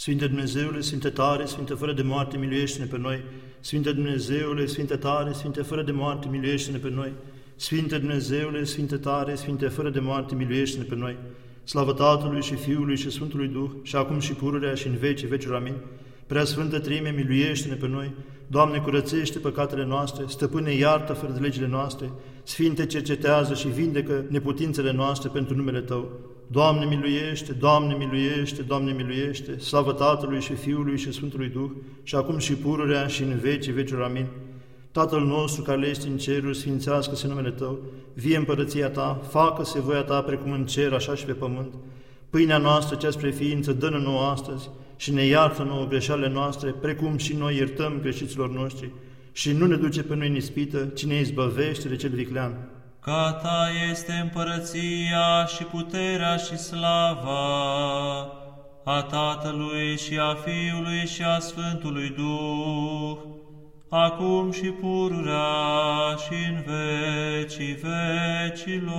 Sfinte Dumnezeule, Sfinte tare, Sfinte fără de moarte, miluiește-ne pe noi. Sfinte Dumnezeule, Sfinte tare, Sfinte fără de moarte, miluiește-ne pe noi. Sfinte Dumnezeule, Sfinte tare, Sfinte fără de moarte, miluiește-ne pe noi. Slavă Tatălui și Fiului și Sfântului Duh, și acum și pururea și în vecii vecilor. Amin. Prea Sfântă Trime, miluiește-ne pe noi. Doamne, curățește păcatele noastre, stăpâne, iartă fără de legile noastre, Sfinte, cercetează și vindecă neputințele noastre pentru numele Tău. Doamne, miluiește, Doamne, miluiește, Doamne, miluiește, slavă Tatălui și Fiului și Sfântului Duh, și acum și pururea și în vecii vecilor. Amin. Tatăl nostru care ești în ceruri, sfințească-se numele Tău, vie împărăția Ta, facă-se voia Ta precum în cer, așa și pe pământ. Pâinea noastră, cea spre ființă, dă-ne nouă astăzi și ne iartă nouă greșalele noastre, precum și noi iertăm greșiților noștri. Și nu ne duce pe noi în ispită, ci ne izbăvește de cel viclean. Ca Ta este împărăția și puterea și slava a Tatălui și a Fiului și a Sfântului Duh, acum și pururea și în vecii vecilor.